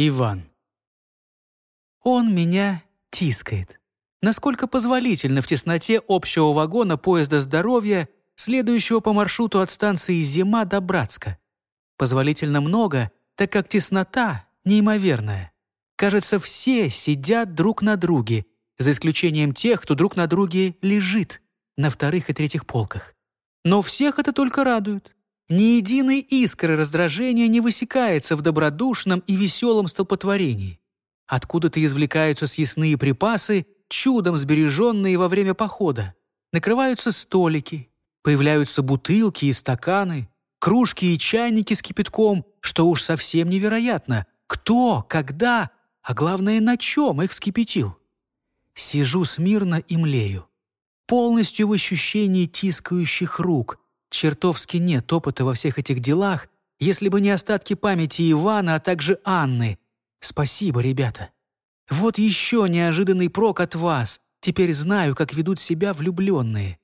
Иван. Он меня тискает. Насколько позволительно в тесноте общего вагона поезда здоровья, следующего по маршруту от станции Зима до Братска. Позволительно много, так как теснота неимоверная. Кажется, все сидят друг на друге, за исключением тех, кто друг на друге лежит на вторых и третьих полках. Но всех это только радует. Ни единой искры раздражения не высекается в добродушном и веселом столпотворении. Откуда-то извлекаются съестные припасы, чудом сбереженные во время похода. Накрываются столики, появляются бутылки и стаканы, кружки и чайники с кипятком, что уж совсем невероятно. Кто, когда, а главное, на чем их вскипятил? Сижу смирно и млею. Полностью в ощущении тискающих рук. Чертовски нет опыта во всех этих делах, если бы не остатки памяти Ивана, а также Анны. Спасибо, ребята. Вот еще неожиданный прок от вас. Теперь знаю, как ведут себя влюбленные.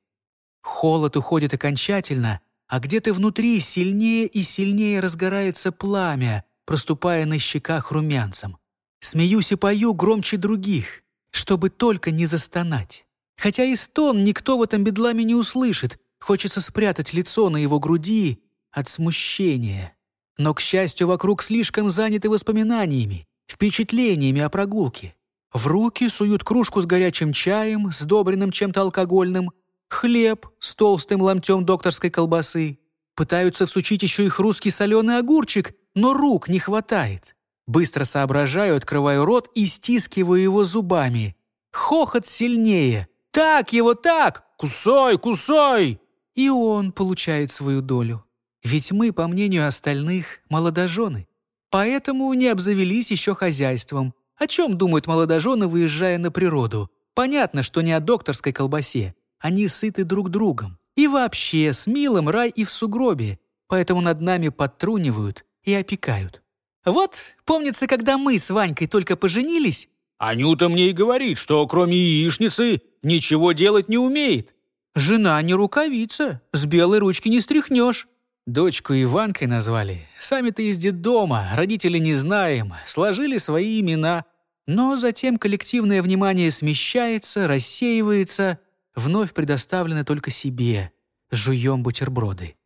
Холод уходит окончательно, а где-то внутри сильнее и сильнее разгорается пламя, проступая на щеках румянцем. Смеюсь и пою громче других, чтобы только не застонать. Хотя и стон никто в этом бедламе не услышит, хочется спрятать лицо на его груди от смущения. Но, к счастью, вокруг слишком заняты воспоминаниями, впечатлениями о прогулке. В руки суют кружку с горячим чаем, сдобренным чем-то алкогольным, хлеб с толстым ломтем докторской колбасы. Пытаются всучить еще и хрусткий соленый огурчик, но рук не хватает. Быстро соображаю, открываю рот и стискиваю его зубами. Хохот сильнее. «Так его, так! Кусай, кусай!» И он получает свою долю. Ведь мы, по мнению остальных, молодожены. Поэтому не обзавелись еще хозяйством. О чем думают молодожены, выезжая на природу? Понятно, что не о докторской колбасе. Они сыты друг другом. И вообще, с милым рай и в сугробе. Поэтому над нами подтрунивают и опекают. Вот, помнится, когда мы с Ванькой только поженились... Анюта мне и говорит, что кроме яичницы ничего делать не умеет. Жена не рукавица, с белой ручки не стряхнешь. Дочку Иванкой назвали. Сами-то из дома, родители не знаем, сложили свои имена. Но затем коллективное внимание смещается, рассеивается, вновь предоставлено только себе. Жуем бутерброды.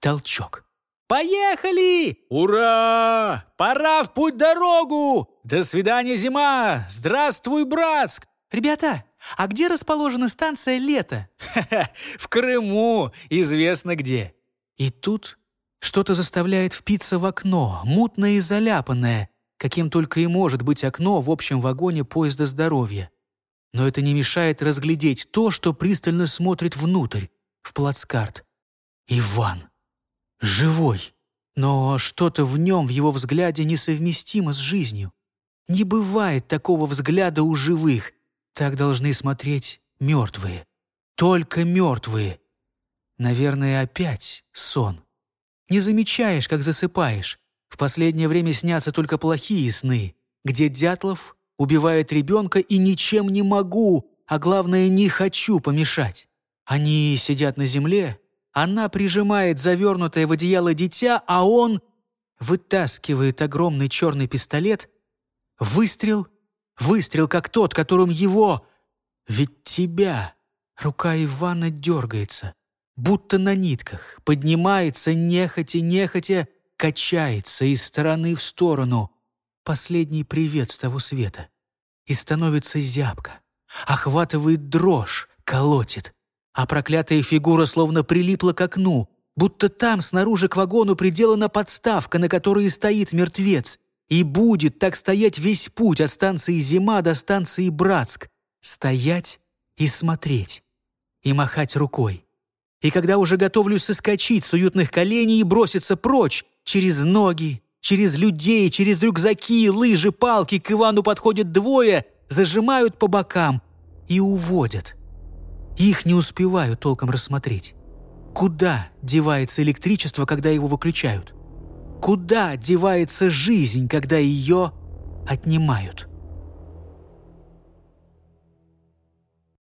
Толчок. «Поехали! Ура! Пора в путь-дорогу! До свидания, зима! Здравствуй, Братск! Ребята, а где расположена станция «Лето»? в Крыму, известно где. И тут что-то заставляет впиться в окно, мутное и заляпанное, каким только и может быть окно в общем вагоне поезда здоровья. Но это не мешает разглядеть то, что пристально смотрит внутрь, в плацкарт. Иван. Живой. Но что-то в нем, в его взгляде, несовместимо с жизнью. Не бывает такого взгляда у живых. Так должны смотреть мертвые. Только мертвые. Наверное, опять сон. Не замечаешь, как засыпаешь. В последнее время снятся только плохие сны, где Дятлов убивает ребенка и ничем не могу, а главное, не хочу помешать. Они сидят на земле, она прижимает завернутое в одеяло дитя, а он вытаскивает огромный черный пистолет. Выстрел, выстрел, как тот, которым его... Ведь тебя... Рука Ивана дергается, будто на нитках, поднимается нехотя-нехотя, качается из стороны в сторону. Последний привет с того света. И становится зябко. Охватывает дрожь, колотит а проклятая фигура словно прилипла к окну, будто там снаружи к вагону приделана подставка, на которой стоит мертвец, и будет так стоять весь путь от станции Зима до станции Братск. Стоять и смотреть, и махать рукой. И когда уже готовлюсь соскочить с уютных коленей и броситься прочь, через ноги, через людей, через рюкзаки, лыжи, палки, к Ивану подходят двое, зажимают по бокам и уводят. Их не успеваю толком рассмотреть. Куда девается электричество, когда его выключают? Куда девается жизнь, когда ее отнимают?»